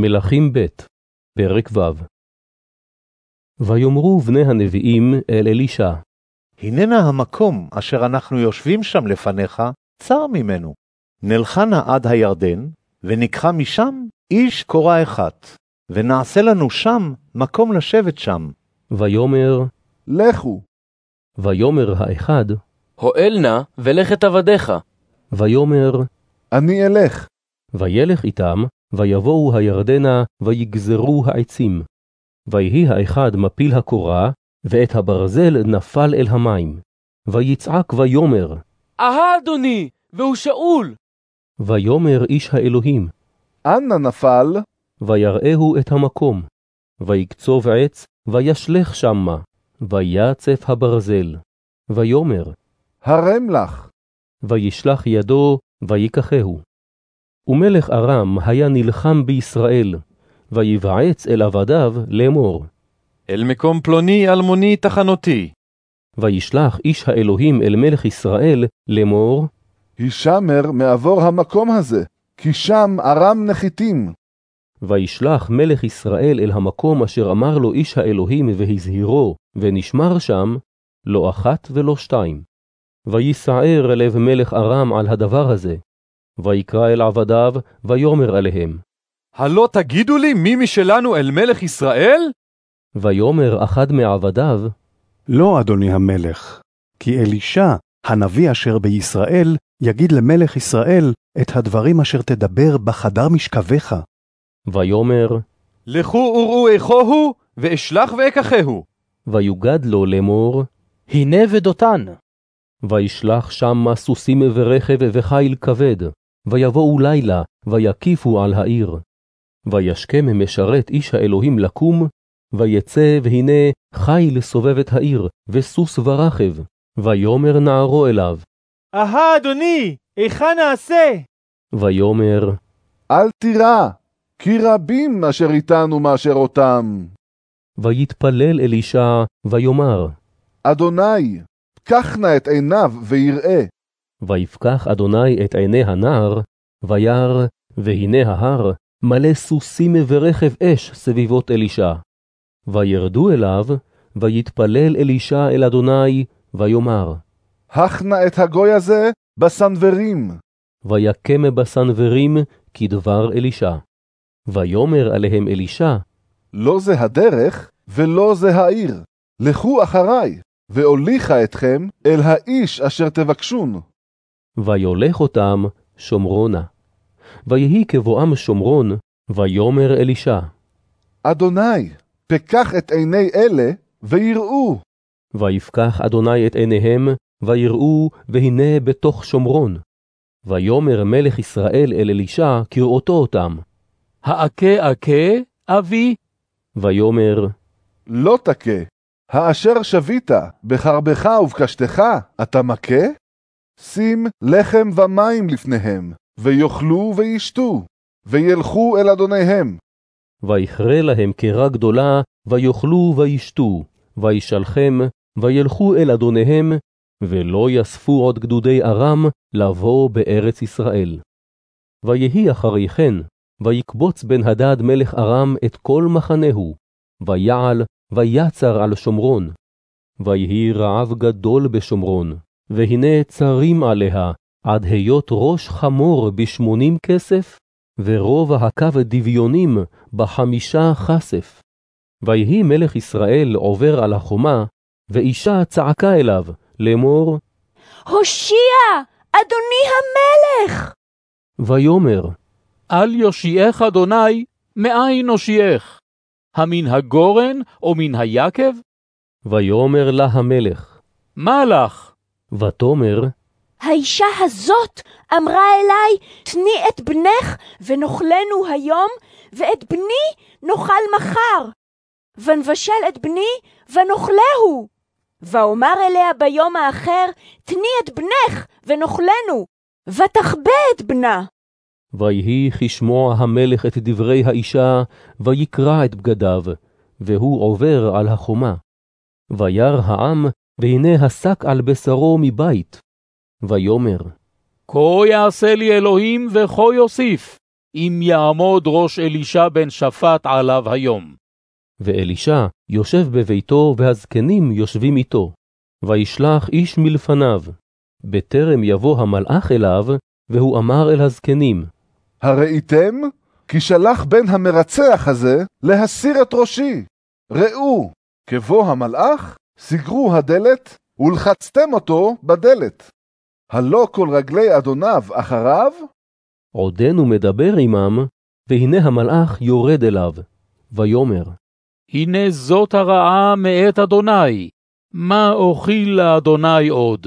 מלכים ב', פרק ו' ויאמרו בני הנביאים אל אלישע, הננה המקום אשר אנחנו יושבים שם לפניך, צר ממנו. נלכה נא עד הירדן, וניקחה משם איש קורה אחת, ונעשה לנו שם מקום לשבת שם. ויאמר, לכו. ויאמר האחד, הואל נא ולך את עבדיך. ויאמר, אני אלך. וילך איתם, ויבואו הירדנה, ויגזרו העצים. ויהי האחד מפיל הקורה, ואת הברזל נפל אל המים. ויצעק ויאמר, אהה אדוני, והוא שאול. ויאמר איש האלוהים, אנה נפל? ויראהו את המקום. ויקצוב עץ, וישלך שמה, ויצף הברזל. ויאמר, הרם לך. וישלח ידו, ויקחהו. ומלך ארם היה נלחם בישראל, ויבעץ אל עבדיו לאמור. אל מקום פלוני אלמוני תחנותי. וישלח איש האלוהים אל מלך ישראל לאמור, הישמר מעבור המקום הזה, כי שם ארם נחיתים. וישלח מלך ישראל אל המקום אשר אמר לו איש האלוהים והזהירו, ונשמר שם, לא אחת ולא שתיים. ויסער לב מלך ארם על הדבר הזה. ויקרא אל עבדיו, ויאמר עליהם. הלא תגידו לי מי משלנו אל מלך ישראל? ויאמר אחד מעבדיו, לא, אדוני המלך, כי אלישע, הנביא אשר בישראל, יגיד למלך ישראל את הדברים אשר תדבר בחדר משכבך. ויאמר, לכו וראו איכו הוא, ואשלח ואקחהו. ויוגד לו לאמור, הנה ודותן. וישלח שמה סוסים ורכב וחיל כבד, ויבואו לילה, ויקיפו על העיר. וישכם משרת איש האלוהים לקום, ויצא והנה חיל סובב את העיר, וסוס ורכב, ויאמר נערו אליו. אהה, אדוני, היכן נעשה? ויאמר, אל תירא, כי רבים אשר איתנו מאשר אותם. ויתפלל אלישע, ויאמר, אדוני, פקח נא את עיניו ויראה. ויפקח אדוני את עיני הנער, וירא, והנה ההר, מלא סוסים ורכב אש סביבות אלישע. וירדו אליו, ויתפלל אלישע אל אדוני, ויאמר, הך נא את הגוי הזה בסנוורים. ויקם בסנוורים כדבר אלישע. ויאמר עליהם אלישע, לא זה הדרך, ולא זה העיר. לכו אחריי, ואוליכה אתכם אל האיש אשר תבקשון. ויולך אותם שומרונה. ויהי כבואם שומרון, ויאמר אלישע, אדוני, פקח את עיני אלה, ויראו. ויפקח אדוני את עיניהם, ויראו, והנה בתוך שומרון. ויאמר מלך ישראל אל אלישע כראותו אותם. האכה אכה, אבי? ויאמר, לא תכה, האשר שבית בחרבך ובקשתך, אתה מכה? שים לחם ומים לפניהם, ויאכלו וישתו, וילכו אל אדוניהם. ויכרה להם קרה גדולה, ויאכלו וישתו, וישלחם, וילכו אל אדוניהם, ולא יספו עוד גדודי ארם לבוא בארץ ישראל. ויהי אחרי כן, ויקבוץ בן הדד מלך ארם את כל מחנהו, ויעל, ויצר על שומרון. ויהי רעב גדול בשומרון, והנה צרים עליה, עד היות ראש חמור בשמונים כסף, ורובע הקו דביונים בחמישה כסף. ויהי מלך ישראל עובר על החומה, ואישה צעקה אליו, לאמור, הושיע, אדוני המלך! ויאמר, אל יושיעך אדוני, מאין הושיעך? המן הגורן או מן היקב? ויאמר לה המלך, מה לך? ותאמר, האישה הזאת אמרה אלי, תני את בנך ונאכלנו היום, ואת בני נאכל מחר. ונבשל את בני ונאכלהו. ואומר אליה ביום האחר, תני את בנך ונאכלנו, ותחבה את בנה. ויהי כשמוע המלך את דברי האישה, ויקרע את בגדיו, והוא עובר על החומה. וירא העם, והנה השק על בשרו מבית. ויאמר, כה יעשה לי אלוהים וכה יוסיף. אם יעמוד ראש אלישע בן שפט עליו היום. ואלישע יושב בביתו, והזקנים יושבים איתו. וישלח איש מלפניו. בטרם יבוא המלאך אליו, והוא אמר אל הזקנים, הראיתם? כי שלח בן המרצח הזה להסיר את ראשי. ראו, כבוא המלאך, סגרו הדלת, ולחצתם אותו בדלת. הלא כל רגלי אדוניו אחריו? עודנו מדבר עמם, והנה המלאך יורד אליו. ויאמר, הנה זאת הרעה מאת אדוני, מה אוכיל לאדוני עוד?